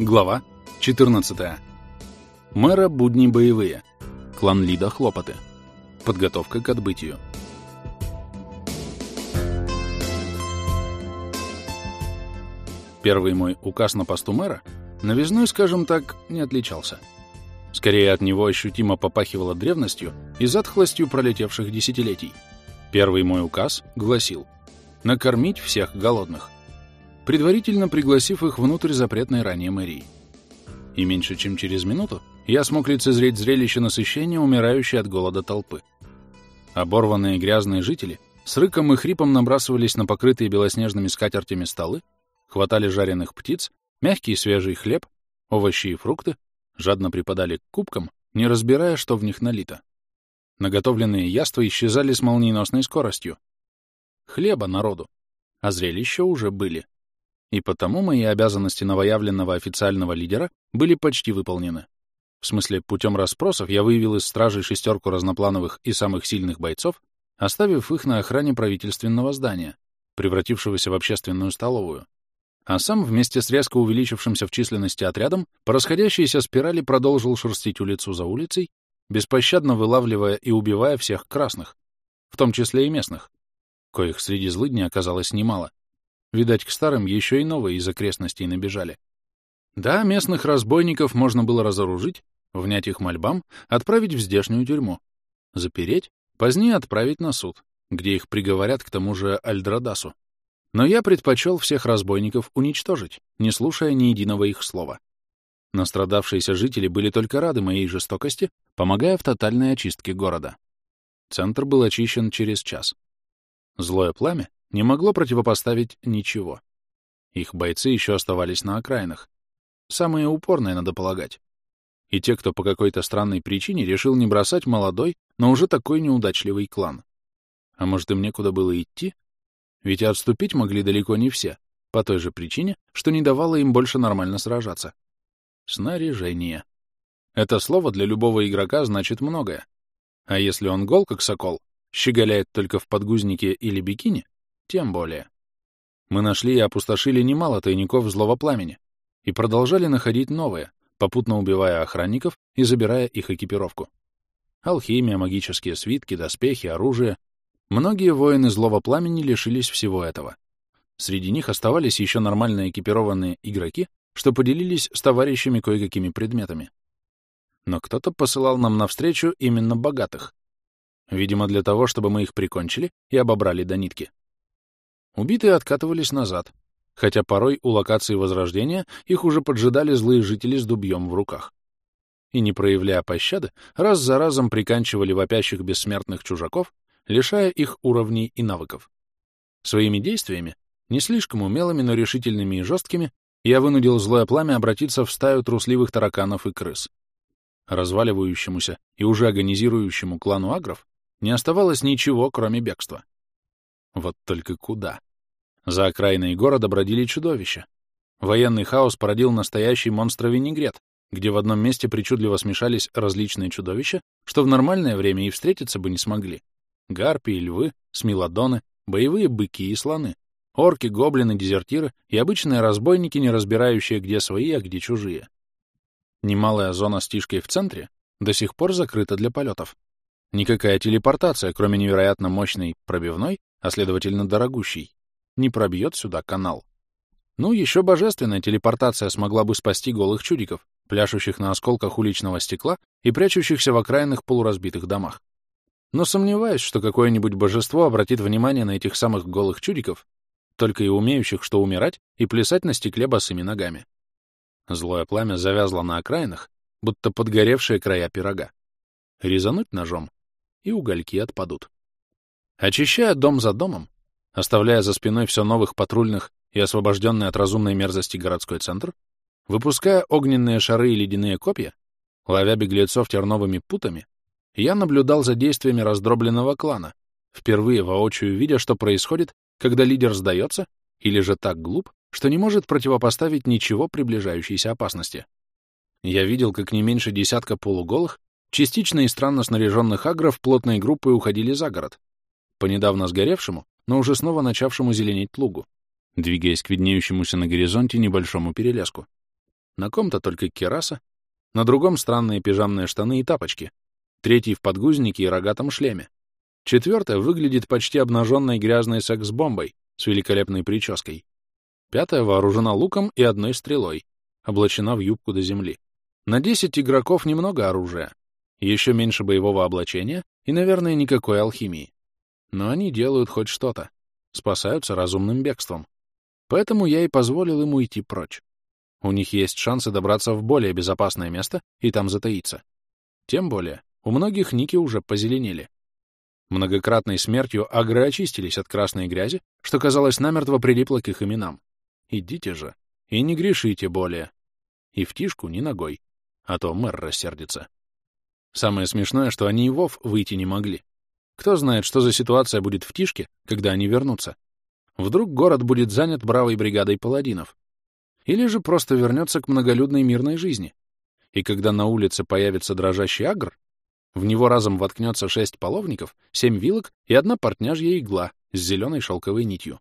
Глава 14. Мэра будни боевые. Клан Лида хлопоты. Подготовка к отбытию. Первый мой указ на посту мэра новизной, скажем так, не отличался. Скорее от него ощутимо попахивало древностью и затхлостью пролетевших десятилетий. Первый мой указ гласил «накормить всех голодных» предварительно пригласив их внутрь запретной ранее мэрии. И меньше чем через минуту я смог лицезреть зрелище насыщения умирающей от голода толпы. Оборванные грязные жители с рыком и хрипом набрасывались на покрытые белоснежными скатертями столы, хватали жареных птиц, мягкий свежий хлеб, овощи и фрукты, жадно припадали к кубкам, не разбирая, что в них налито. Наготовленные яства исчезали с молниеносной скоростью. Хлеба народу, а зрелища уже были и потому мои обязанности новоявленного официального лидера были почти выполнены. В смысле, путем расспросов я выявил из стражей шестерку разноплановых и самых сильных бойцов, оставив их на охране правительственного здания, превратившегося в общественную столовую. А сам вместе с резко увеличившимся в численности отрядом по расходящейся спирали продолжил шерстить улицу за улицей, беспощадно вылавливая и убивая всех красных, в том числе и местных, коих среди злыдней оказалось немало. Видать, к старым еще и новые из окрестностей набежали. Да, местных разбойников можно было разоружить, внять их мольбам, отправить в здешнюю тюрьму, запереть, позднее отправить на суд, где их приговорят к тому же Альдрадасу. Но я предпочел всех разбойников уничтожить, не слушая ни единого их слова. Настрадавшиеся жители были только рады моей жестокости, помогая в тотальной очистке города. Центр был очищен через час. Злое пламя, не могло противопоставить ничего. Их бойцы еще оставались на окраинах. Самые упорные, надо полагать. И те, кто по какой-то странной причине решил не бросать молодой, но уже такой неудачливый клан. А может, им некуда было идти? Ведь отступить могли далеко не все, по той же причине, что не давало им больше нормально сражаться. Снаряжение. Это слово для любого игрока значит многое. А если он гол, как сокол, щеголяет только в подгузнике или бикини, тем более. Мы нашли и опустошили немало тайников злого пламени и продолжали находить новые, попутно убивая охранников и забирая их экипировку. Алхимия, магические свитки, доспехи, оружие. Многие воины злого пламени лишились всего этого. Среди них оставались еще нормально экипированные игроки, что поделились с товарищами кое-какими предметами. Но кто-то посылал нам навстречу именно богатых. Видимо, для того, чтобы мы их прикончили и обобрали до нитки. Убитые откатывались назад, хотя порой у локации Возрождения их уже поджидали злые жители с дубьем в руках. И, не проявляя пощады, раз за разом приканчивали вопящих бессмертных чужаков, лишая их уровней и навыков. Своими действиями, не слишком умелыми, но решительными и жесткими, я вынудил злое пламя обратиться в стаю трусливых тараканов и крыс. Разваливающемуся и уже агонизирующему клану агров не оставалось ничего, кроме бегства. Вот только куда? За окраиной города бродили чудовища. Военный хаос породил настоящий монстровинегрет, где в одном месте причудливо смешались различные чудовища, что в нормальное время и встретиться бы не смогли. Гарпии, львы, смелодоны, боевые быки и слоны, орки, гоблины, дезертиры и обычные разбойники, не разбирающие, где свои, а где чужие. Немалая зона с тишкой в центре до сих пор закрыта для полетов. Никакая телепортация, кроме невероятно мощной пробивной, а следовательно дорогущий, не пробьет сюда канал. Ну, еще божественная телепортация смогла бы спасти голых чудиков, пляшущих на осколках уличного стекла и прячущихся в окраинных полуразбитых домах. Но сомневаюсь, что какое-нибудь божество обратит внимание на этих самых голых чудиков, только и умеющих что умирать и плясать на стекле босыми ногами. Злое пламя завязло на окраинах, будто подгоревшие края пирога. Резануть ножом, и угольки отпадут. Очищая дом за домом, оставляя за спиной все новых патрульных и освобожденный от разумной мерзости городской центр, выпуская огненные шары и ледяные копья, ловя беглецов терновыми путами, я наблюдал за действиями раздробленного клана, впервые воочию видя, что происходит, когда лидер сдается или же так глуп, что не может противопоставить ничего приближающейся опасности. Я видел, как не меньше десятка полуголых, частично и странно снаряженных агров плотной группой уходили за город, по недавно сгоревшему, но уже снова начавшему зеленеть лугу, двигаясь к виднеющемуся на горизонте небольшому перелеску. На ком-то только кераса, на другом странные пижамные штаны и тапочки, третий в подгузнике и рогатом шлеме. Четвертая выглядит почти обнаженной грязной секс-бомбой с великолепной прической. Пятая вооружена луком и одной стрелой, облачена в юбку до земли. На десять игроков немного оружия, еще меньше боевого облачения и, наверное, никакой алхимии. Но они делают хоть что-то, спасаются разумным бегством. Поэтому я и позволил ему идти прочь. У них есть шансы добраться в более безопасное место и там затаиться. Тем более, у многих ники уже позеленели. Многократной смертью агры очистились от красной грязи, что, казалось, намертво прилипло к их именам. Идите же, и не грешите более. И в тишку ни ногой, а то мэр рассердится. Самое смешное, что они и вов выйти не могли. Кто знает, что за ситуация будет в тишке, когда они вернутся. Вдруг город будет занят бравой бригадой паладинов. Или же просто вернется к многолюдной мирной жизни. И когда на улице появится дрожащий агр, в него разом воткнется шесть половников, семь вилок и одна портняжья игла с зеленой шелковой нитью.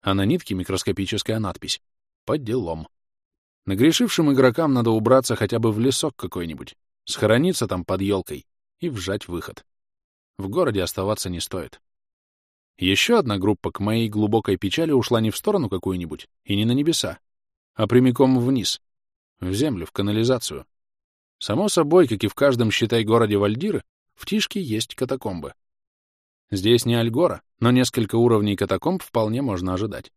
А на нитке микроскопическая надпись «Под делом». Нагрешившим игрокам надо убраться хотя бы в лесок какой-нибудь, схорониться там под елкой и вжать выход. В городе оставаться не стоит. Еще одна группа к моей глубокой печали ушла не в сторону какую-нибудь и не на небеса, а прямиком вниз, в землю, в канализацию. Само собой, как и в каждом, считай, городе Вальдиры, в Тишке есть катакомбы. Здесь не Альгора, но несколько уровней катакомб вполне можно ожидать.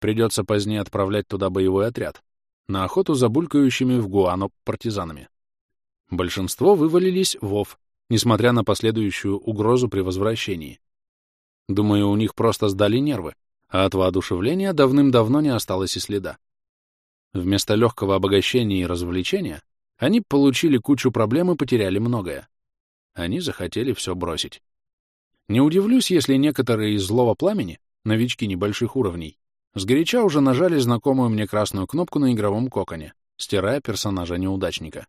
Придется позднее отправлять туда боевой отряд, на охоту за булькающими в Гуано партизанами. Большинство вывалились в ОВ, несмотря на последующую угрозу при возвращении. Думаю, у них просто сдали нервы, а от воодушевления давным-давно не осталось и следа. Вместо легкого обогащения и развлечения они получили кучу проблем и потеряли многое. Они захотели все бросить. Не удивлюсь, если некоторые из злого пламени, новички небольших уровней, сгоряча уже нажали знакомую мне красную кнопку на игровом коконе, стирая персонажа-неудачника.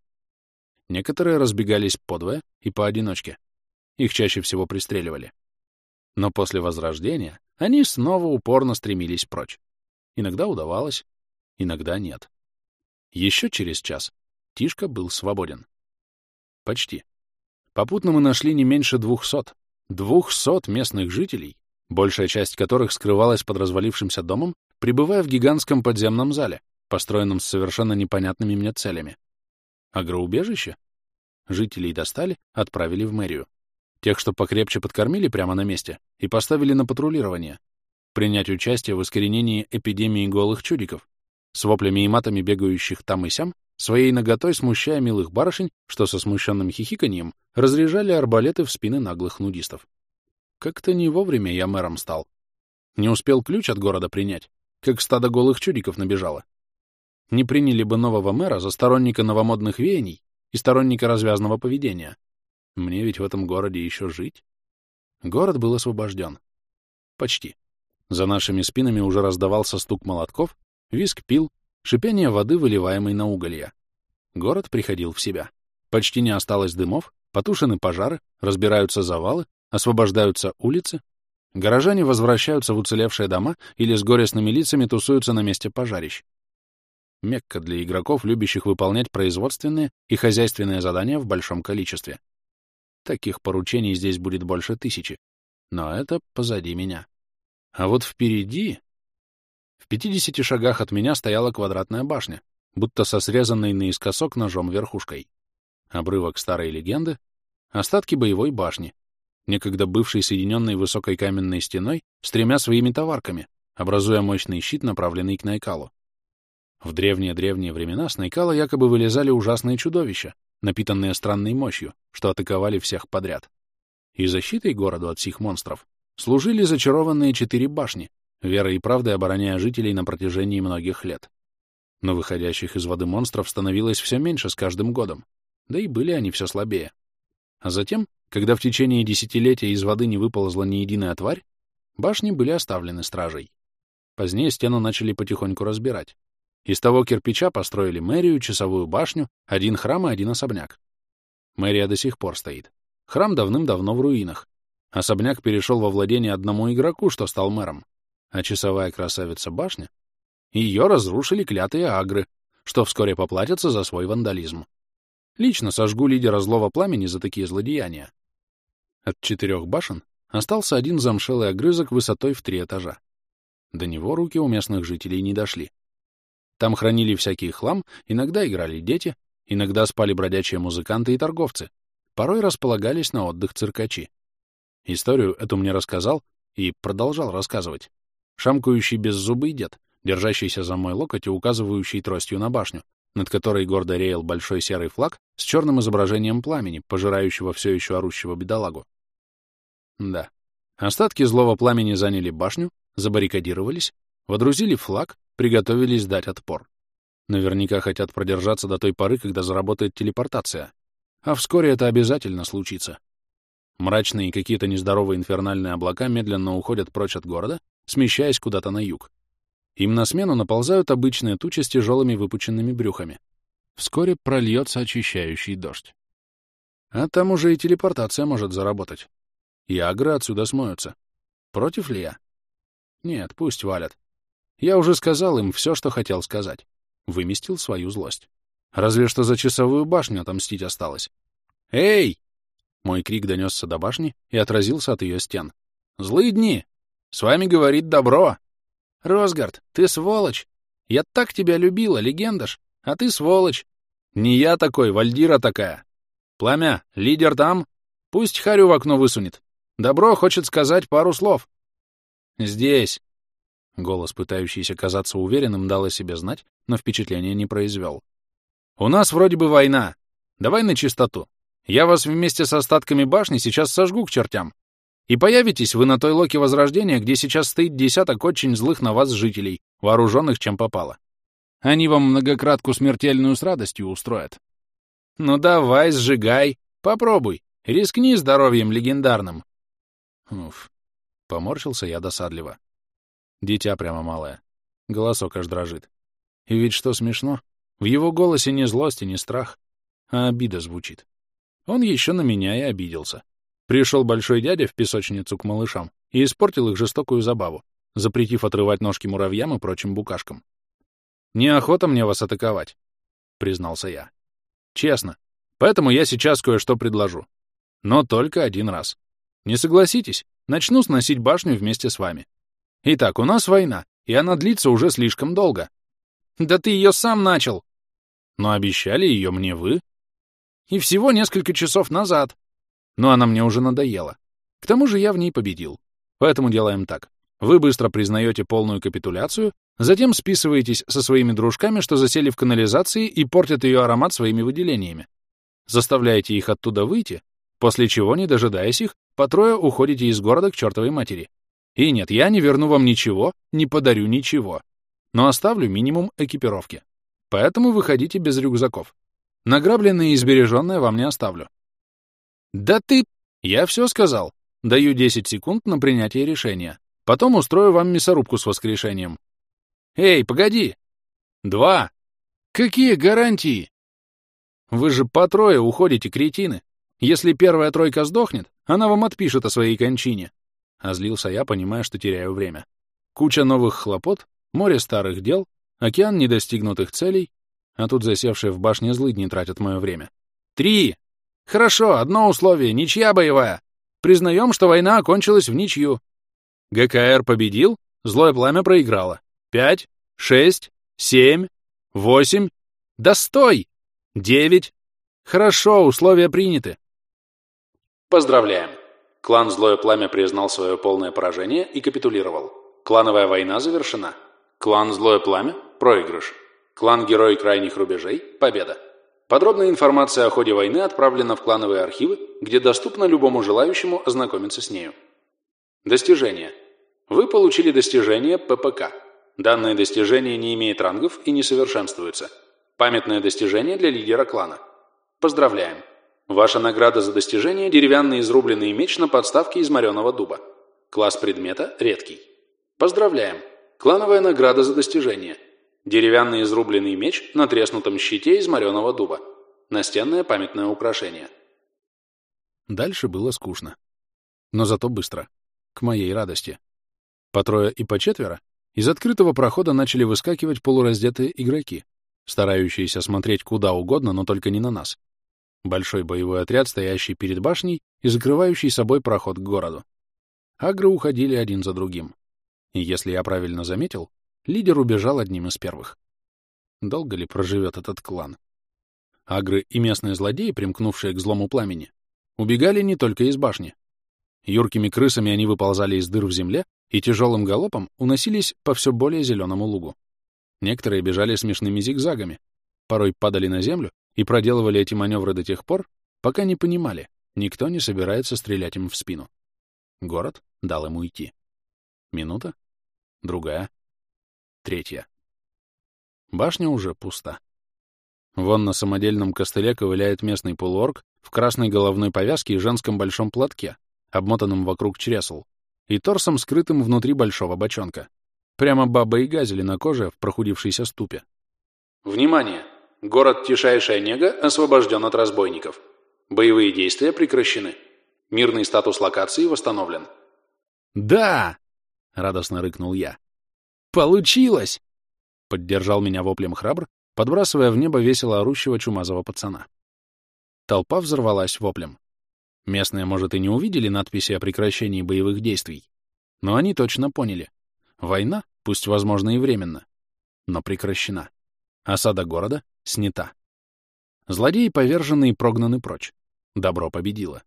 Некоторые разбегались подвое и поодиночке. Их чаще всего пристреливали. Но после возрождения они снова упорно стремились прочь. Иногда удавалось, иногда нет. Еще через час Тишка был свободен. Почти. Попутно мы нашли не меньше двухсот. Двухсот местных жителей, большая часть которых скрывалась под развалившимся домом, пребывая в гигантском подземном зале, построенном с совершенно непонятными мне целями. Агроубежище? Жителей достали, отправили в мэрию. Тех, что покрепче подкормили прямо на месте и поставили на патрулирование. Принять участие в искоренении эпидемии голых чудиков, с воплями и матами бегающих там и сям своей наготой смущая милых барышень, что со смущенным хихиканьем разряжали арбалеты в спины наглых нудистов. Как-то не вовремя я мэром стал. Не успел ключ от города принять, как стадо голых чудиков набежало. Не приняли бы нового мэра за сторонника новомодных веяний и сторонника развязного поведения. Мне ведь в этом городе еще жить. Город был освобожден. Почти. За нашими спинами уже раздавался стук молотков, виск пил, шипение воды, выливаемой на уголья. Город приходил в себя. Почти не осталось дымов, потушены пожары, разбираются завалы, освобождаются улицы. Горожане возвращаются в уцелевшие дома или с горестными лицами тусуются на месте пожарищ. Мекка для игроков, любящих выполнять производственные и хозяйственные задания в большом количестве. Таких поручений здесь будет больше тысячи. Но это позади меня. А вот впереди в 50 шагах от меня стояла квадратная башня, будто со срезанной наискосок ножом верхушкой. Обрывок старой легенды, остатки боевой башни, некогда бывшей соединенной высокой каменной стеной с тремя своими товарками, образуя мощный щит, направленный к Найкалу. В древние-древние времена с Найкала якобы вылезали ужасные чудовища, напитанные странной мощью, что атаковали всех подряд. И защитой городу от сих монстров служили зачарованные четыре башни, верой и правдой обороняя жителей на протяжении многих лет. Но выходящих из воды монстров становилось все меньше с каждым годом, да и были они все слабее. А затем, когда в течение десятилетия из воды не выползла ни единая тварь, башни были оставлены стражей. Позднее стену начали потихоньку разбирать. Из того кирпича построили мэрию, часовую башню, один храм и один особняк. Мэрия до сих пор стоит. Храм давным-давно в руинах. Особняк перешел во владение одному игроку, что стал мэром а часовая красавица башня, ее разрушили клятые агры, что вскоре поплатятся за свой вандализм. Лично сожгу лидера злого пламени за такие злодеяния. От четырех башен остался один замшелый огрызок высотой в три этажа. До него руки у местных жителей не дошли. Там хранили всякий хлам, иногда играли дети, иногда спали бродячие музыканты и торговцы, порой располагались на отдых циркачи. Историю эту мне рассказал и продолжал рассказывать. Шамкающий беззубый дед, держащийся за мой локоть и указывающий тростью на башню, над которой гордо реял большой серый флаг с черным изображением пламени, пожирающего все еще орущего бедолагу. Да, остатки злого пламени заняли башню, забаррикадировались, водрузили флаг, приготовились дать отпор. Наверняка хотят продержаться до той поры, когда заработает телепортация. А вскоре это обязательно случится. Мрачные какие-то нездоровые инфернальные облака медленно уходят прочь от города, смещаясь куда-то на юг. Им на смену наползают обычные тучи с тяжелыми выпученными брюхами. Вскоре прольется очищающий дождь. А там уже и телепортация может заработать. И агры отсюда смоются. Против ли я? Нет, пусть валят. Я уже сказал им все, что хотел сказать. Выместил свою злость. Разве что за часовую башню отомстить осталось. «Эй!» Мой крик донесся до башни и отразился от ее стен. «Злые дни! С вами говорит добро!» Росгард, ты сволочь! Я так тебя любила, легендаш, а ты сволочь! Не я такой, Вальдира такая! Пламя, лидер там? Пусть Харю в окно высунет. Добро хочет сказать пару слов. Здесь. Голос, пытающийся казаться уверенным, дал о себе знать, но впечатления не произвел. У нас вроде бы война. Давай на чистоту. Я вас вместе с остатками башни сейчас сожгу к чертям. И появитесь вы на той локе Возрождения, где сейчас стоит десяток очень злых на вас жителей, вооруженных чем попало. Они вам многократку смертельную с радостью устроят. Ну давай, сжигай, попробуй, рискни здоровьем легендарным. Уф, поморщился я досадливо. Дитя прямо малое, голосок аж дрожит. И ведь что смешно, в его голосе не злость и не страх, а обида звучит. Он еще на меня и обиделся. Пришел большой дядя в песочницу к малышам и испортил их жестокую забаву, запретив отрывать ножки муравьям и прочим букашкам. «Неохота мне вас атаковать», — признался я. «Честно. Поэтому я сейчас кое-что предложу. Но только один раз. Не согласитесь, начну сносить башню вместе с вами. Итак, у нас война, и она длится уже слишком долго. Да ты ее сам начал. Но обещали ее мне вы. И всего несколько часов назад но она мне уже надоела. К тому же я в ней победил. Поэтому делаем так. Вы быстро признаете полную капитуляцию, затем списываетесь со своими дружками, что засели в канализации и портят ее аромат своими выделениями. Заставляете их оттуда выйти, после чего, не дожидаясь их, по трое уходите из города к чертовой матери. И нет, я не верну вам ничего, не подарю ничего, но оставлю минимум экипировки. Поэтому выходите без рюкзаков. Награбленное и сбереженное вам не оставлю. «Да ты...» «Я все сказал. Даю 10 секунд на принятие решения. Потом устрою вам мясорубку с воскрешением». «Эй, погоди!» «Два!» «Какие гарантии?» «Вы же по трое уходите, кретины. Если первая тройка сдохнет, она вам отпишет о своей кончине». Озлился я, понимая, что теряю время. Куча новых хлопот, море старых дел, океан недостигнутых целей, а тут засевшие в башне злыдни тратят мое время. «Три!» Хорошо, одно условие — ничья боевая. Признаем, что война окончилась в ничью. ГКР победил, злое пламя проиграло. Пять, шесть, семь, восемь. Да стой! Девять. Хорошо, условия приняты. Поздравляем. Клан Злое Пламя признал свое полное поражение и капитулировал. Клановая война завершена. Клан Злое Пламя – проигрыш. Клан Герой Крайних Рубежей – победа. Подробная информация о ходе войны отправлена в клановые архивы, где доступно любому желающему ознакомиться с нею. Достижение. Вы получили достижение ППК. Данное достижение не имеет рангов и не совершенствуется. Памятное достижение для лидера клана. Поздравляем! Ваша награда за достижение – деревянный изрубленный меч на подставке из мореного дуба. Класс предмета – редкий. Поздравляем! Клановая награда за достижение – Деревянный изрубленный меч на треснутом щите из мореного дуба. Настенное памятное украшение. Дальше было скучно. Но зато быстро. К моей радости. По трое и по четверо из открытого прохода начали выскакивать полураздетые игроки. старающиеся смотреть куда угодно, но только не на нас. Большой боевой отряд, стоящий перед башней и закрывающий собой проход к городу. Агры уходили один за другим. И если я правильно заметил, лидер убежал одним из первых. Долго ли проживет этот клан? Агры и местные злодеи, примкнувшие к злому пламени, убегали не только из башни. Юркими крысами они выползали из дыр в земле и тяжелым галопом уносились по все более зеленому лугу. Некоторые бежали смешными зигзагами, порой падали на землю и проделывали эти маневры до тех пор, пока не понимали, никто не собирается стрелять им в спину. Город дал ему идти. Минута, другая, третья. Башня уже пуста. Вон на самодельном костыле ковыляет местный полуорг в красной головной повязке и женском большом платке, обмотанном вокруг чресл, и торсом, скрытым внутри большого бочонка. Прямо баба и газели на коже в прохудившейся ступе. Внимание! Город Тишайшая Нега освобожден от разбойников. Боевые действия прекращены. Мирный статус локации восстановлен. «Да!» — радостно рыкнул я. «Получилось!» — поддержал меня воплем храбр, подбрасывая в небо весело орущего чумазого пацана. Толпа взорвалась воплем. Местные, может, и не увидели надписи о прекращении боевых действий, но они точно поняли. Война, пусть, возможно, и временно, но прекращена. Осада города снята. Злодеи повержены и прогнаны прочь. Добро победило.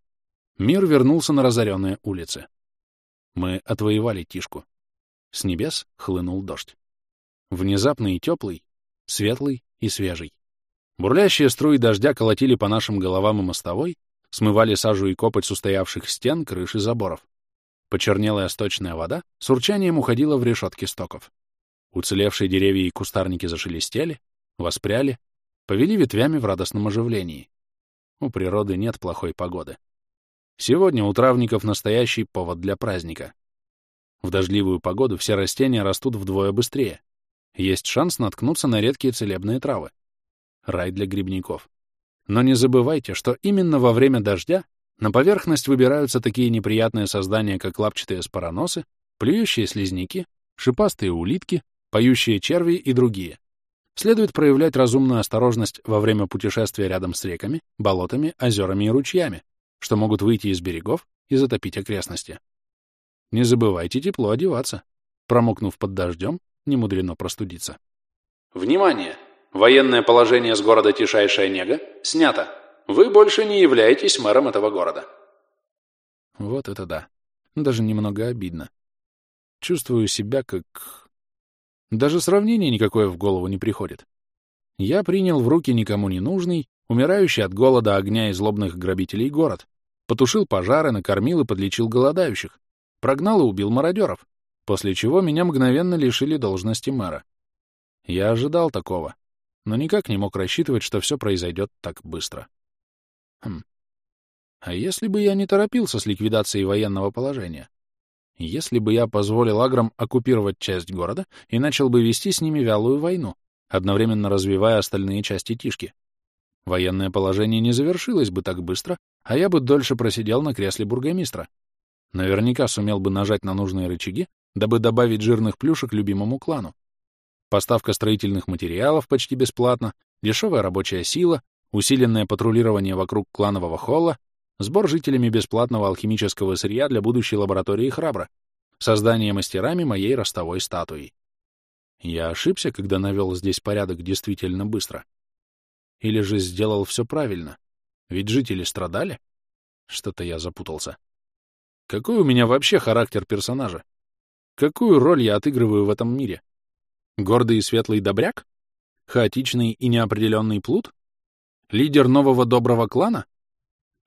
Мир вернулся на разоренные улицы. Мы отвоевали Тишку. С небес хлынул дождь. Внезапный и теплый, светлый и свежий. Бурлящие струи дождя колотили по нашим головам и мостовой, смывали сажу и копоть с устоявших стен, крыш и заборов. Почернелая сточная вода с урчанием уходила в решетки стоков. Уцелевшие деревья и кустарники зашелестели, воспряли, повели ветвями в радостном оживлении. У природы нет плохой погоды. Сегодня у травников настоящий повод для праздника. В дождливую погоду все растения растут вдвое быстрее, есть шанс наткнуться на редкие целебные травы. Рай для грибников. Но не забывайте, что именно во время дождя на поверхность выбираются такие неприятные создания, как лапчатые спороносы, плюющие слизняки, шипастые улитки, поющие черви и другие. Следует проявлять разумную осторожность во время путешествия рядом с реками, болотами, озерами и ручьями, что могут выйти из берегов и затопить окрестности. Не забывайте тепло одеваться. Промокнув под дождем, не мудрено простудиться. Внимание! Военное положение с города Тишайшая Нега снято. Вы больше не являетесь мэром этого города. Вот это да. Даже немного обидно. Чувствую себя как... Даже сравнение никакое в голову не приходит. Я принял в руки никому не нужный, умирающий от голода, огня и злобных грабителей город, потушил пожары, накормил и подлечил голодающих, прогнал и убил мародеров, после чего меня мгновенно лишили должности мэра. Я ожидал такого, но никак не мог рассчитывать, что все произойдет так быстро. Хм. А если бы я не торопился с ликвидацией военного положения? Если бы я позволил аграм оккупировать часть города и начал бы вести с ними вялую войну, одновременно развивая остальные части Тишки? Военное положение не завершилось бы так быстро, а я бы дольше просидел на кресле бургомистра. Наверняка сумел бы нажать на нужные рычаги дабы добавить жирных плюшек любимому клану. Поставка строительных материалов почти бесплатно, дешевая рабочая сила, усиленное патрулирование вокруг кланового холла, сбор жителями бесплатного алхимического сырья для будущей лаборатории Храбра, создание мастерами моей ростовой статуи. Я ошибся, когда навел здесь порядок действительно быстро. Или же сделал все правильно? Ведь жители страдали? Что-то я запутался. Какой у меня вообще характер персонажа? Какую роль я отыгрываю в этом мире? Гордый и светлый добряк? Хаотичный и неопределенный плут? Лидер нового доброго клана?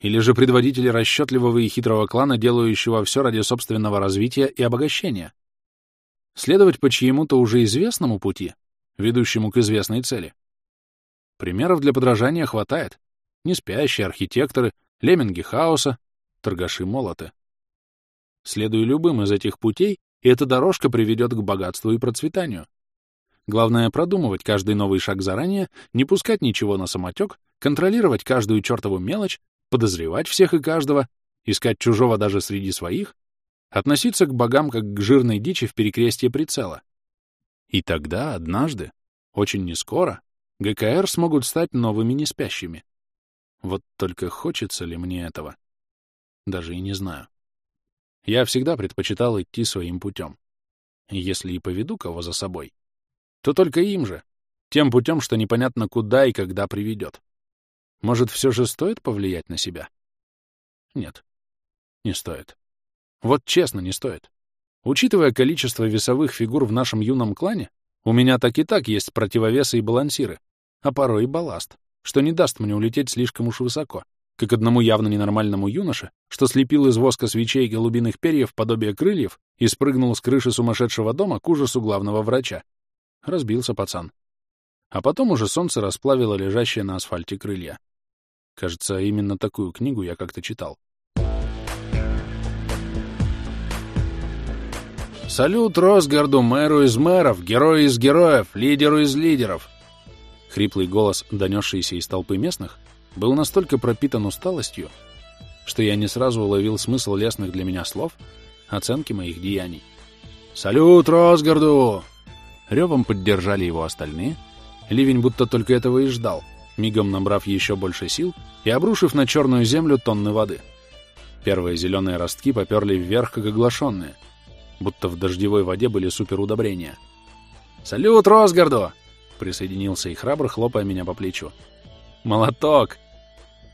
Или же предводитель расчетливого и хитрого клана, делающего все ради собственного развития и обогащения? Следовать по чьему-то уже известному пути, ведущему к известной цели? Примеров для подражания хватает. Неспящие архитекторы, лемминги хаоса, торгаши молоты. Следуя любым из этих путей, и эта дорожка приведет к богатству и процветанию. Главное — продумывать каждый новый шаг заранее, не пускать ничего на самотек, контролировать каждую чертову мелочь, подозревать всех и каждого, искать чужого даже среди своих, относиться к богам как к жирной дичи в перекрестье прицела. И тогда, однажды, очень нескоро, ГКР смогут стать новыми неспящими. Вот только хочется ли мне этого? Даже и не знаю. Я всегда предпочитал идти своим путем. Если и поведу кого за собой, то только им же, тем путем, что непонятно куда и когда приведет. Может, все же стоит повлиять на себя? Нет, не стоит. Вот честно, не стоит. Учитывая количество весовых фигур в нашем юном клане, у меня так и так есть противовесы и балансиры, а порой и балласт, что не даст мне улететь слишком уж высоко, как одному явно ненормальному юноше, что слепил из воска свечей голубиных перьев подобие крыльев и спрыгнул с крыши сумасшедшего дома к ужасу главного врача. Разбился пацан. А потом уже солнце расплавило лежащие на асфальте крылья. Кажется, именно такую книгу я как-то читал. «Салют Росгарду, мэру из мэров, герою из героев, лидеру из лидеров!» Хриплый голос, донесшийся из толпы местных, был настолько пропитан усталостью, что я не сразу уловил смысл лесных для меня слов, оценки моих деяний. «Салют Росгарду!» Ревом поддержали его остальные. Ливень будто только этого и ждал, мигом набрав еще больше сил и обрушив на черную землю тонны воды. Первые зеленые ростки поперли вверх, как оглашенные — будто в дождевой воде были суперудобрения. «Салют Росгарду!» — присоединился и храбр, хлопая меня по плечу. «Молоток!»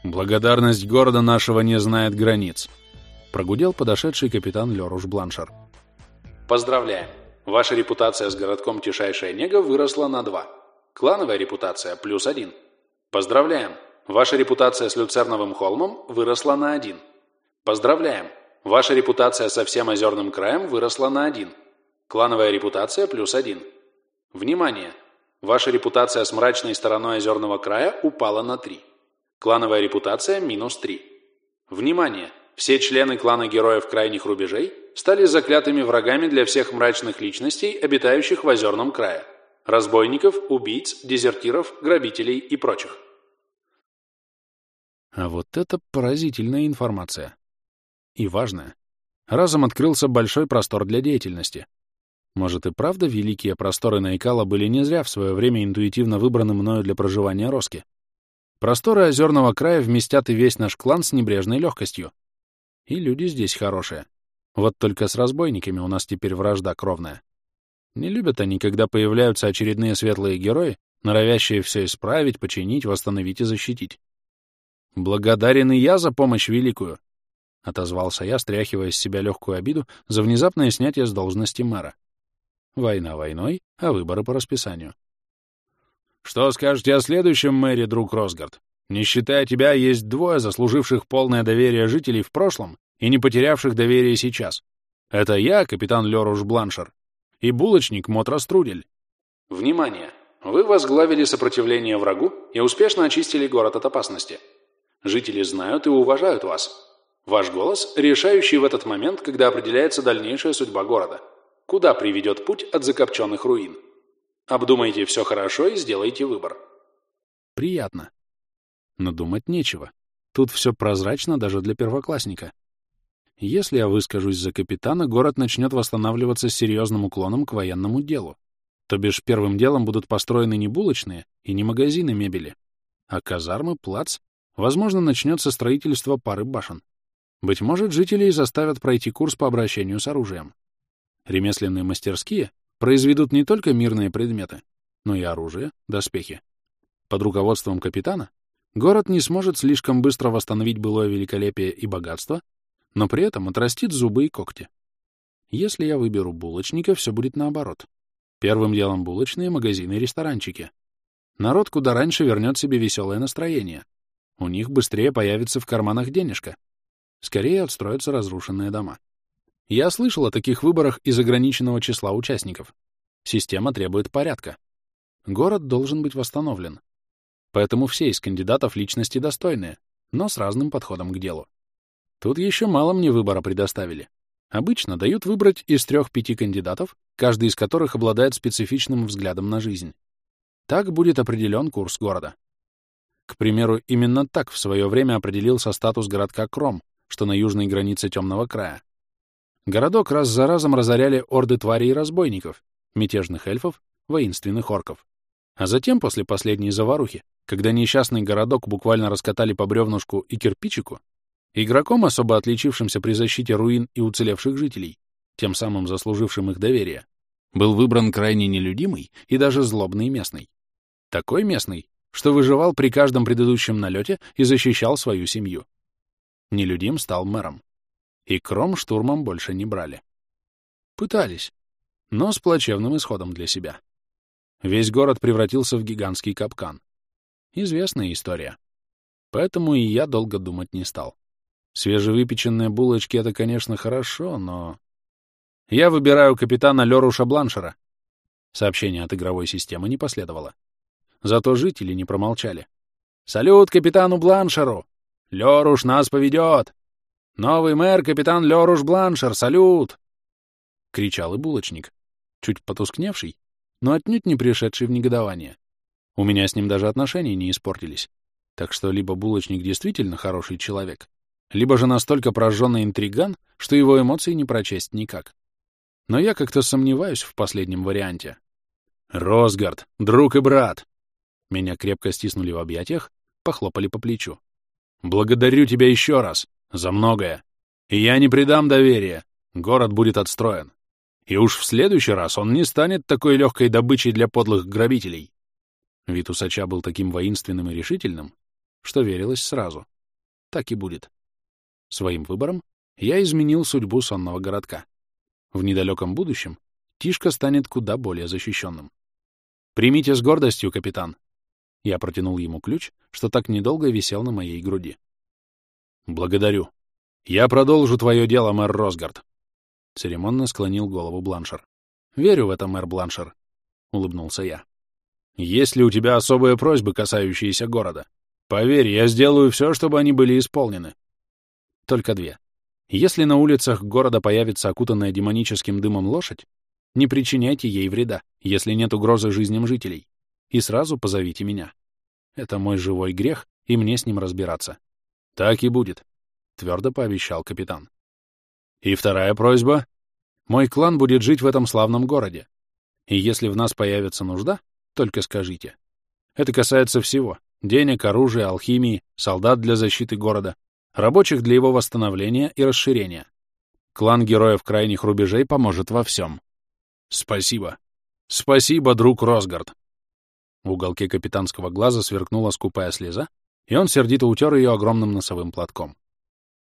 «Благодарность города нашего не знает границ», — прогудел подошедший капитан Леруш Бланшер. «Поздравляем! Ваша репутация с городком Тишайшая Нега выросла на два. Клановая репутация — плюс один. Поздравляем! Ваша репутация с Люцерновым холмом выросла на один. Поздравляем! Ваша репутация со всем озерным краем выросла на один. Клановая репутация плюс один. Внимание! Ваша репутация с мрачной стороной озерного края упала на три. Клановая репутация минус три. Внимание! Все члены клана Героев Крайних Рубежей стали заклятыми врагами для всех мрачных личностей, обитающих в озерном крае. Разбойников, убийц, дезертиров, грабителей и прочих. А вот это поразительная информация. И важное. Разом открылся большой простор для деятельности. Может и правда великие просторы Найкала были не зря в свое время интуитивно выбраны мною для проживания Роски. Просторы озерного края вместят и весь наш клан с небрежной легкостью. И люди здесь хорошие. Вот только с разбойниками у нас теперь вражда кровная. Не любят они, когда появляются очередные светлые герои, норовящие все исправить, починить, восстановить и защитить. Благодарен и я за помощь великую, — отозвался я, стряхивая с себя легкую обиду за внезапное снятие с должности мэра. Война войной, а выборы по расписанию. «Что скажете о следующем мэре, друг Росгард? Не считая тебя, есть двое, заслуживших полное доверие жителей в прошлом и не потерявших доверие сейчас. Это я, капитан Леруш Бланшер, и булочник Мотра Струдель. Внимание! Вы возглавили сопротивление врагу и успешно очистили город от опасности. Жители знают и уважают вас. Ваш голос – решающий в этот момент, когда определяется дальнейшая судьба города. Куда приведет путь от закопченных руин? Обдумайте все хорошо и сделайте выбор. Приятно. Но думать нечего. Тут все прозрачно даже для первоклассника. Если я выскажусь за капитана, город начнет восстанавливаться с серьезным уклоном к военному делу. То бишь первым делом будут построены не булочные и не магазины мебели, а казармы, плац, возможно, начнется строительство пары башен. Быть может, жителей заставят пройти курс по обращению с оружием. Ремесленные мастерские произведут не только мирные предметы, но и оружие, доспехи. Под руководством капитана город не сможет слишком быстро восстановить былое великолепие и богатство, но при этом отрастит зубы и когти. Если я выберу булочника, все будет наоборот. Первым делом булочные, магазины и ресторанчики. Народ куда раньше вернет себе веселое настроение. У них быстрее появится в карманах денежка, Скорее отстроятся разрушенные дома. Я слышал о таких выборах из ограниченного числа участников. Система требует порядка. Город должен быть восстановлен. Поэтому все из кандидатов личности достойные, но с разным подходом к делу. Тут еще мало мне выбора предоставили. Обычно дают выбрать из трех-пяти кандидатов, каждый из которых обладает специфичным взглядом на жизнь. Так будет определен курс города. К примеру, именно так в свое время определился статус городка Кром, что на южной границе темного края. Городок раз за разом разоряли орды тварей и разбойников, мятежных эльфов, воинственных орков. А затем, после последней заварухи, когда несчастный городок буквально раскатали по бревнушку и кирпичику, игроком, особо отличившимся при защите руин и уцелевших жителей, тем самым заслужившим их доверие, был выбран крайне нелюдимый и даже злобный местный. Такой местный, что выживал при каждом предыдущем налете и защищал свою семью. Нелюдим стал мэром. И Кром штурмом больше не брали. Пытались, но с плачевным исходом для себя. Весь город превратился в гигантский капкан. Известная история. Поэтому и я долго думать не стал. Свежевыпеченные булочки — это, конечно, хорошо, но... Я выбираю капитана Леруша Бланшера. Сообщение от игровой системы не последовало. Зато жители не промолчали. «Салют капитану Бланшеру! Леруш нас поведет! Новый мэр, капитан Леруш Бланшер, салют!» — кричал и булочник, чуть потускневший, но отнюдь не пришедший в негодование. У меня с ним даже отношения не испортились. Так что либо булочник действительно хороший человек, либо же настолько прожженный интриган, что его эмоции не прочесть никак. Но я как-то сомневаюсь в последнем варианте. «Росгард, друг и брат!» Меня крепко стиснули в объятиях, похлопали по плечу. «Благодарю тебя еще раз за многое. И я не предам доверия. Город будет отстроен. И уж в следующий раз он не станет такой легкой добычей для подлых грабителей. Вид усача был таким воинственным и решительным, что верилось сразу. Так и будет. Своим выбором я изменил судьбу сонного городка. В недалеком будущем Тишка станет куда более защищенным. «Примите с гордостью, капитан!» Я протянул ему ключ, что так недолго висел на моей груди. «Благодарю. Я продолжу твое дело, мэр Росгард. — церемонно склонил голову Бланшер. «Верю в это, мэр Бланшер», — улыбнулся я. «Есть ли у тебя особые просьбы, касающиеся города? Поверь, я сделаю все, чтобы они были исполнены». Только две. Если на улицах города появится окутанная демоническим дымом лошадь, не причиняйте ей вреда, если нет угрозы жизням жителей, и сразу позовите меня. Это мой живой грех, и мне с ним разбираться. Так и будет, — твердо пообещал капитан. И вторая просьба. Мой клан будет жить в этом славном городе. И если в нас появится нужда, только скажите. Это касается всего. Денег, оружия, алхимии, солдат для защиты города, рабочих для его восстановления и расширения. Клан героев крайних рубежей поможет во всем. Спасибо. Спасибо, друг Росгард. В уголке капитанского глаза сверкнула скупая слеза, и он сердито утер ее огромным носовым платком.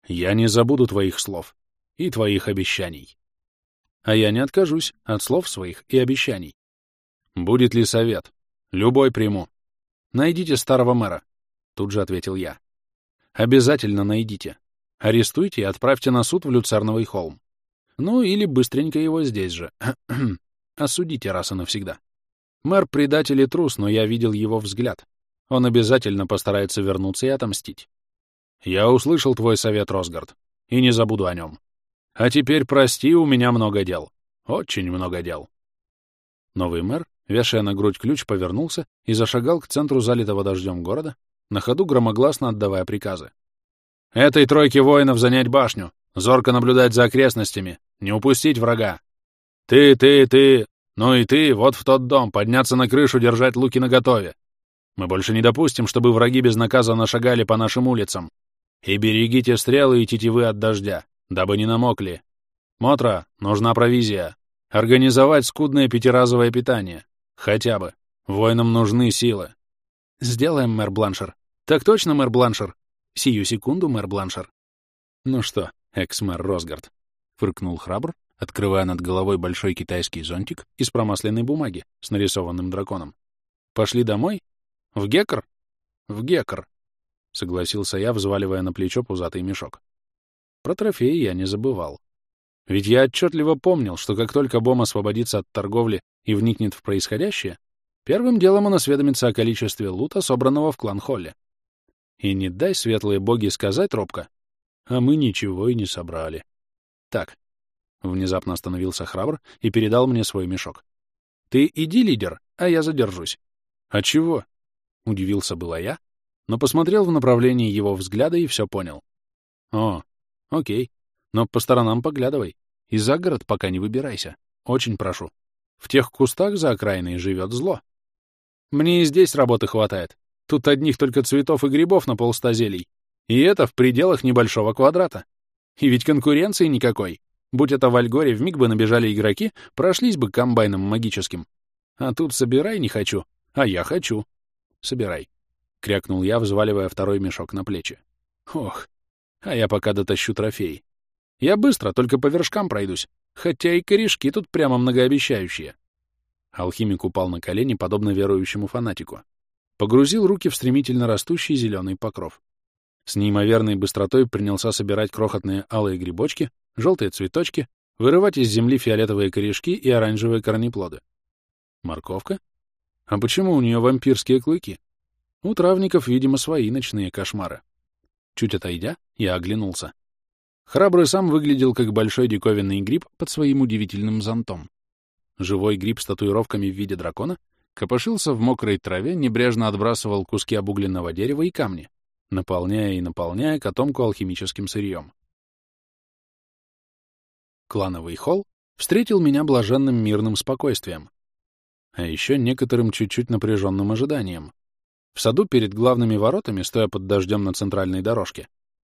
Я не забуду твоих слов и твоих обещаний. А я не откажусь от слов своих и обещаний. Будет ли совет? Любой приму. Найдите старого мэра, тут же ответил я. Обязательно найдите. Арестуйте и отправьте на суд в Люцерновый холм. Ну, или быстренько его здесь же. Осудите раз и навсегда. Мэр предатель и трус, но я видел его взгляд. Он обязательно постарается вернуться и отомстить. Я услышал твой совет, Росгард, и не забуду о нем. А теперь прости, у меня много дел. Очень много дел. Новый мэр, вешая на грудь ключ, повернулся и зашагал к центру залитого дождем города, на ходу громогласно отдавая приказы. «Этой тройке воинов занять башню, зорко наблюдать за окрестностями, не упустить врага. Ты, ты, ты, ну и ты, вот в тот дом, подняться на крышу, держать луки наготове. Мы больше не допустим, чтобы враги безнаказанно шагали по нашим улицам. И берегите стрелы и тетивы от дождя дабы не намокли. Мотра, нужна провизия. Организовать скудное пятиразовое питание. Хотя бы. Воинам нужны силы. Сделаем, мэр Бланшер. Так точно, мэр Бланшер. Сию секунду, мэр Бланшер. Ну что, экс-мэр Росгард, фыркнул храбр, открывая над головой большой китайский зонтик из промасленной бумаги с нарисованным драконом. Пошли домой? В Геккер? В Геккер, согласился я, взваливая на плечо пузатый мешок. Про трофеи я не забывал. Ведь я отчетливо помнил, что как только Бом освободится от торговли и вникнет в происходящее, первым делом он осведомится о количестве лута, собранного в клан-холле. И не дай светлые боги сказать робко, а мы ничего и не собрали. Так, внезапно остановился храбр и передал мне свой мешок. Ты иди, лидер, а я задержусь. А чего? Удивился была я, но посмотрел в направлении его взгляда и все понял. О, Окей. Но по сторонам поглядывай. И за город пока не выбирайся. Очень прошу. В тех кустах за окраиной живет зло. Мне и здесь работы хватает. Тут одних только цветов и грибов на полста зелий. И это в пределах небольшого квадрата. И ведь конкуренции никакой. Будь это в Альгоре, вмиг бы набежали игроки, прошлись бы комбайном магическим. А тут собирай не хочу, а я хочу. Собирай. Крякнул я, взваливая второй мешок на плечи. Ох, а я пока дотащу трофей. Я быстро, только по вершкам пройдусь, хотя и корешки тут прямо многообещающие. Алхимик упал на колени, подобно верующему фанатику. Погрузил руки в стремительно растущий зеленый покров. С неимоверной быстротой принялся собирать крохотные алые грибочки, желтые цветочки, вырывать из земли фиолетовые корешки и оранжевые корнеплоды. Морковка? А почему у нее вампирские клыки? У травников, видимо, свои ночные кошмары. Чуть отойдя, я оглянулся. Храбрый сам выглядел как большой диковинный гриб под своим удивительным зонтом. Живой гриб с татуировками в виде дракона копошился в мокрой траве, небрежно отбрасывал куски обугленного дерева и камни, наполняя и наполняя котомку алхимическим сырьем. Клановый холл встретил меня блаженным мирным спокойствием, а еще некоторым чуть-чуть напряженным ожиданием. В саду перед главными воротами, стоя под дождем на центральной дорожке,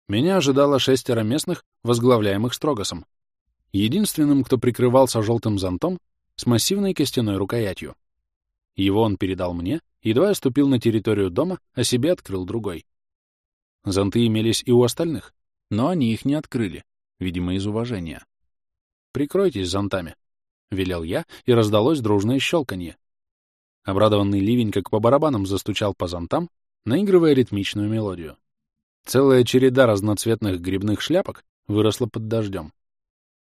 меня ожидало шестеро местных, возглавляемых Строгосом. Единственным, кто прикрывался желтым зонтом с массивной костяной рукоятью. Его он передал мне, едва я ступил на территорию дома, а себе открыл другой. Зонты имелись и у остальных, но они их не открыли, видимо, из уважения. «Прикройтесь зонтами», — велел я, и раздалось дружное щелканье. Обрадованный ливень как по барабанам застучал по зонтам, наигрывая ритмичную мелодию. Целая череда разноцветных грибных шляпок выросла под дождем.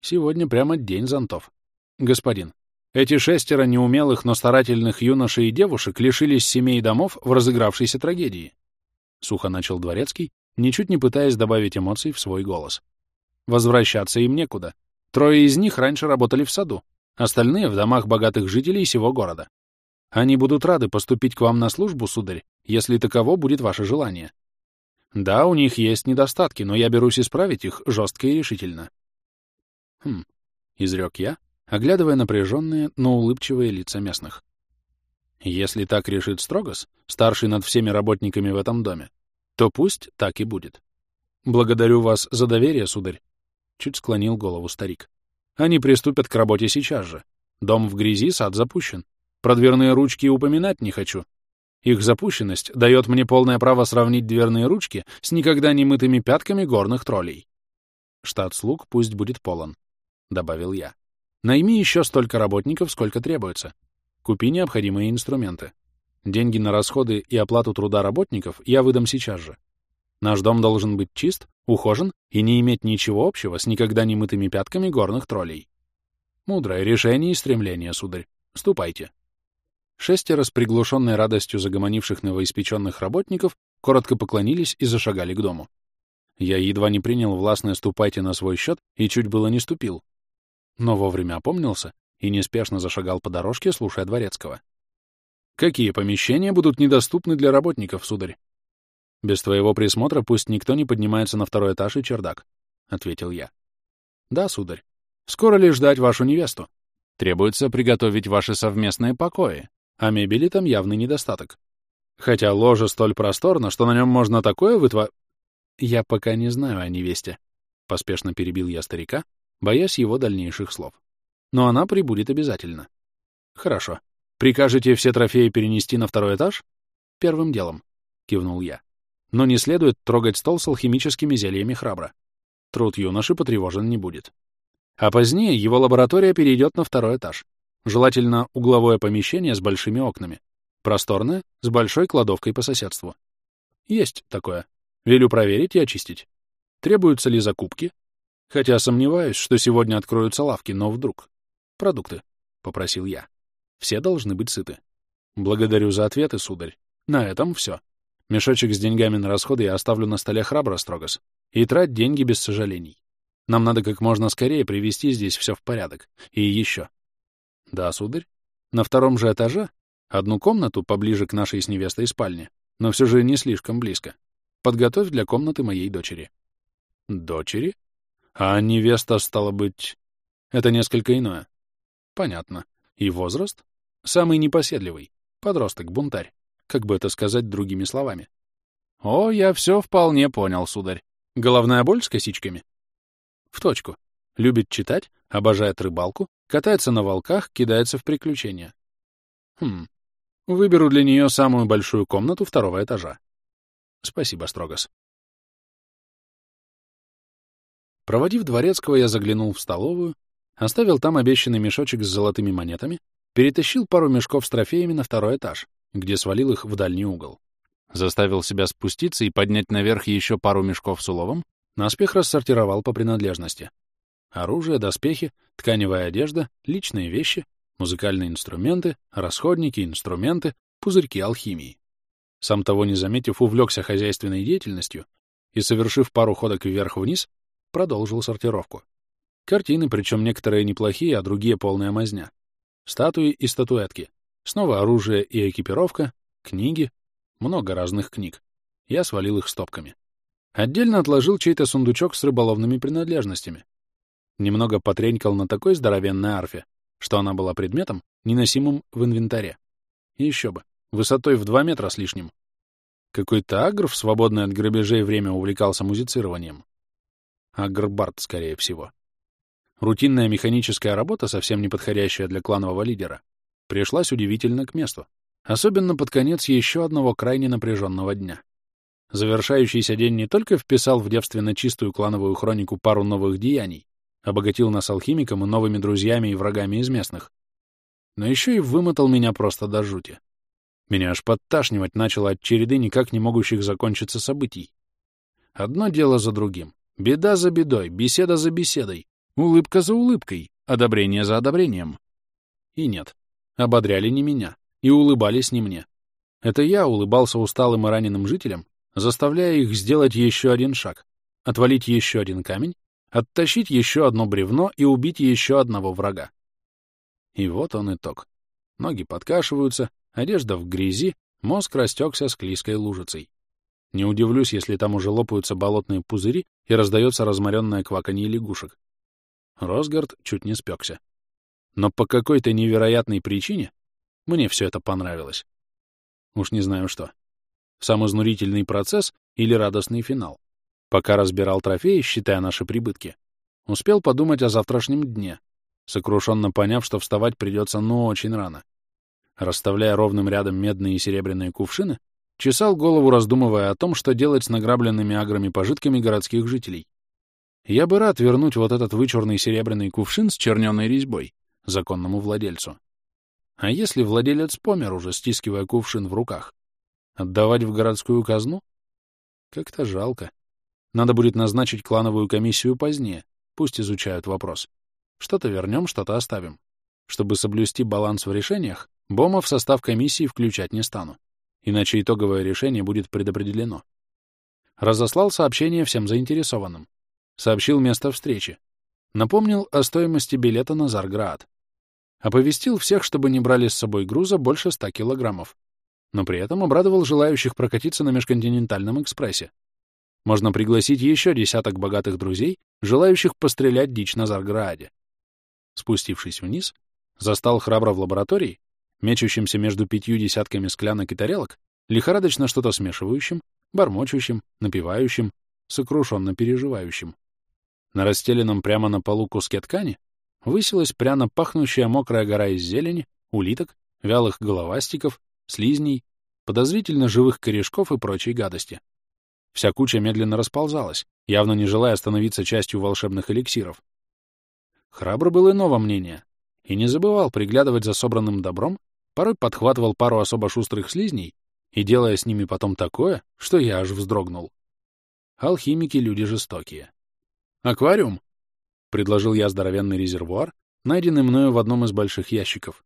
Сегодня прямо день зонтов. Господин, эти шестеро неумелых, но старательных юношей и девушек лишились семей и домов в разыгравшейся трагедии. Сухо начал Дворецкий, ничуть не пытаясь добавить эмоций в свой голос. Возвращаться им некуда. Трое из них раньше работали в саду, остальные — в домах богатых жителей сего города. Они будут рады поступить к вам на службу, сударь, если таково будет ваше желание. Да, у них есть недостатки, но я берусь исправить их жестко и решительно. Хм, — изрек я, оглядывая напряженные, но улыбчивые лица местных. Если так решит Строгос, старший над всеми работниками в этом доме, то пусть так и будет. Благодарю вас за доверие, сударь. Чуть склонил голову старик. Они приступят к работе сейчас же. Дом в грязи, сад запущен. Про дверные ручки упоминать не хочу. Их запущенность дает мне полное право сравнить дверные ручки с никогда не мытыми пятками горных троллей. Штат слуг пусть будет полон, — добавил я. Найми еще столько работников, сколько требуется. Купи необходимые инструменты. Деньги на расходы и оплату труда работников я выдам сейчас же. Наш дом должен быть чист, ухожен и не иметь ничего общего с никогда не мытыми пятками горных троллей. Мудрое решение и стремление, сударь. Ступайте. Шестеро с приглушенной радостью загомонивших новоиспеченных работников коротко поклонились и зашагали к дому. Я едва не принял властное «ступайте» на свой счет и чуть было не ступил, но вовремя опомнился и неспешно зашагал по дорожке, слушая Дворецкого. «Какие помещения будут недоступны для работников, сударь?» «Без твоего присмотра пусть никто не поднимается на второй этаж и чердак», — ответил я. «Да, сударь. Скоро ли ждать вашу невесту? Требуется приготовить ваши совместные покои, а мебели там явный недостаток. Хотя ложе столь просторно, что на нем можно такое вытва...» «Я пока не знаю о невесте», — поспешно перебил я старика, боясь его дальнейших слов. Но она прибудет обязательно. Хорошо. Прикажете все трофеи перенести на второй этаж? Первым делом, кивнул я. Но не следует трогать стол с алхимическими зельями храбро. Труд юноши потревожен не будет. А позднее его лаборатория перейдет на второй этаж. Желательно угловое помещение с большими окнами. Просторное, с большой кладовкой по соседству. Есть такое. Велю проверить и очистить. Требуются ли закупки? Хотя сомневаюсь, что сегодня откроются лавки, но вдруг. Продукты, — попросил я. Все должны быть сыты. Благодарю за ответы, сударь. На этом все. Мешочек с деньгами на расходы я оставлю на столе храбро, Строгос. И трать деньги без сожалений. Нам надо как можно скорее привести здесь все в порядок. И еще. Да, сударь. На втором же этаже одну комнату поближе к нашей с невестой спальне, но все же не слишком близко. Подготовь для комнаты моей дочери. Дочери? А невеста, стало быть... Это несколько иное. Понятно. И возраст? Самый непоседливый. Подросток-бунтарь. Как бы это сказать другими словами? О, я все вполне понял, сударь. Головная боль с косичками? В точку. Любит читать, обожает рыбалку, катается на волках, кидается в приключения. Хм. Выберу для нее самую большую комнату второго этажа. Спасибо, Строгос. Проводив дворецкого, я заглянул в столовую, оставил там обещанный мешочек с золотыми монетами, перетащил пару мешков с трофеями на второй этаж, где свалил их в дальний угол. Заставил себя спуститься и поднять наверх еще пару мешков с уловом, наспех рассортировал по принадлежности. Оружие, доспехи, тканевая одежда, личные вещи, музыкальные инструменты, расходники, инструменты, пузырьки алхимии. Сам того не заметив, увлекся хозяйственной деятельностью и, совершив пару ходок вверх-вниз, продолжил сортировку. Картины, причем некоторые неплохие, а другие полная мазня. Статуи и статуэтки. Снова оружие и экипировка, книги, много разных книг. Я свалил их стопками. Отдельно отложил чей-то сундучок с рыболовными принадлежностями. Немного потренькал на такой здоровенной арфе, что она была предметом, неносимым в инвентаре. И еще бы, высотой в два метра с лишним. Какой-то агр в свободное от грабежей время увлекался музицированием. Агрбард, скорее всего. Рутинная механическая работа, совсем не подходящая для кланового лидера, пришлась удивительно к месту, особенно под конец еще одного крайне напряженного дня. Завершающийся день не только вписал в девственно чистую клановую хронику пару новых деяний, обогатил нас алхимиком и новыми друзьями и врагами из местных, но еще и вымотал меня просто до жути. Меня аж подташнивать начало от череды никак не могущих закончиться событий. Одно дело за другим. Беда за бедой, беседа за беседой, улыбка за улыбкой, одобрение за одобрением. И нет, ободряли не меня, и улыбались не мне. Это я улыбался усталым и раненым жителям, заставляя их сделать еще один шаг, отвалить еще один камень, оттащить еще одно бревно и убить еще одного врага. И вот он итог. Ноги подкашиваются, одежда в грязи, мозг растекся склизкой лужицей. Не удивлюсь, если там уже лопаются болотные пузыри и раздается разморенное кваканье лягушек. Росгард чуть не спекся. Но по какой-то невероятной причине мне все это понравилось. Уж не знаю что. Сам изнурительный процесс или радостный финал. Пока разбирал трофеи, считая наши прибытки, успел подумать о завтрашнем дне, сокрушенно поняв, что вставать придется ну очень рано. Расставляя ровным рядом медные и серебряные кувшины, чесал голову, раздумывая о том, что делать с награбленными аграми-пожитками городских жителей. Я бы рад вернуть вот этот вычурный серебряный кувшин с черненой резьбой законному владельцу. А если владелец помер уже, стискивая кувшин в руках? Отдавать в городскую казну? Как-то жалко. Надо будет назначить клановую комиссию позднее, пусть изучают вопрос. Что-то вернем, что-то оставим. Чтобы соблюсти баланс в решениях, Бома в состав комиссии включать не стану, иначе итоговое решение будет предопределено. Разослал сообщение всем заинтересованным. Сообщил место встречи. Напомнил о стоимости билета на Зарград. Оповестил всех, чтобы не брали с собой груза больше 100 килограммов. Но при этом обрадовал желающих прокатиться на межконтинентальном экспрессе. Можно пригласить еще десяток богатых друзей, желающих пострелять дичь на Зарграде. Спустившись вниз, застал храбро в лаборатории, мечущимся между пятью десятками склянок и тарелок, лихорадочно что-то смешивающим, бормочущим, напивающим, сокрушенно переживающим. На расстеленном прямо на полу куске ткани высилась пряно пахнущая мокрая гора из зелени, улиток, вялых головастиков, слизней, подозрительно живых корешков и прочей гадости. Вся куча медленно расползалась, явно не желая становиться частью волшебных эликсиров. Храбро был иного мнения и не забывал приглядывать за собранным добром, порой подхватывал пару особо шустрых слизней и делая с ними потом такое, что я аж вздрогнул. Алхимики — люди жестокие. «Аквариум?» Предложил я здоровенный резервуар, найденный мною в одном из больших ящиков.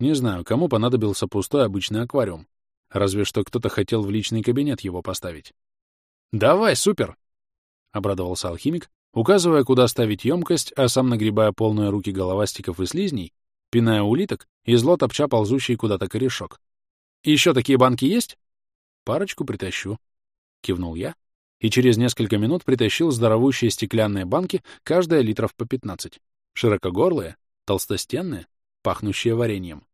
Не знаю, кому понадобился пустой обычный аквариум. Разве что кто-то хотел в личный кабинет его поставить. «Давай, супер!» — обрадовался алхимик, указывая, куда ставить емкость, а сам нагребая полные руки головастиков и слизней, пиная улиток и зло топча ползущий куда-то корешок. «Еще такие банки есть?» «Парочку притащу», — кивнул я, и через несколько минут притащил здоровущие стеклянные банки, каждая литров по 15. Широкогорлые, толстостенные, пахнущие вареньем.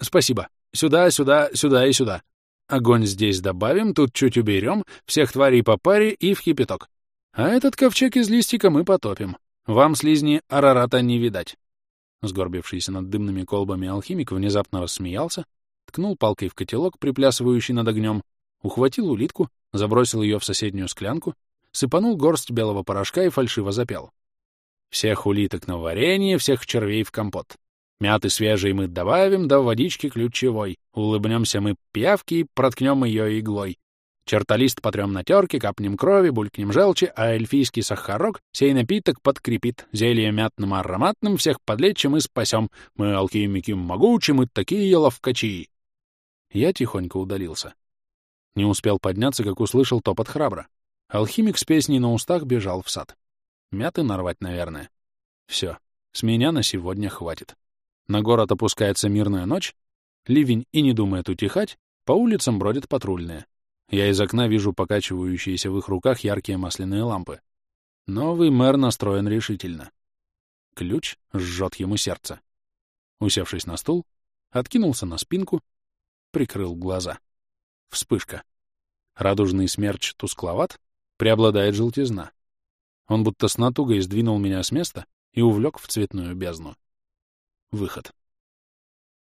«Спасибо», Сюда, сюда, сюда и сюда. Огонь здесь добавим, тут чуть уберем, всех тварей по паре и в кипяток. А этот ковчег из листика мы потопим. Вам, слизни, арарата не видать. Сгорбившийся над дымными колбами алхимик внезапно рассмеялся, ткнул палкой в котелок, приплясывающий над огнем, ухватил улитку, забросил ее в соседнюю склянку, сыпанул горсть белого порошка и фальшиво запел. «Всех улиток на варенье, всех червей в компот. Мяты свежие мы добавим, да водички ключевой. Улыбнемся мы пьявки и проткнем ее иглой. Чертолист потрем на терке, капнем крови, булькнем желчи, а эльфийский сахарок сей напиток подкрепит. Зелье мятным ароматным всех подлечим и спасем. Мы алхимики могучи, мы такие ловкачи. Я тихонько удалился. Не успел подняться, как услышал топот храбра. Алхимик с песней на устах бежал в сад. Мяты нарвать, наверное. Все, с меня на сегодня хватит. На город опускается мирная ночь, ливень и не думает утихать, по улицам бродят патрульные. Я из окна вижу покачивающиеся в их руках яркие масляные лампы. Новый мэр настроен решительно. Ключ жжет ему сердце. Усевшись на стул, откинулся на спинку, прикрыл глаза. Вспышка. Радужный смерч тускловат, преобладает желтизна. Он будто с натугой сдвинул меня с места и увлек в цветную бездну. Выход.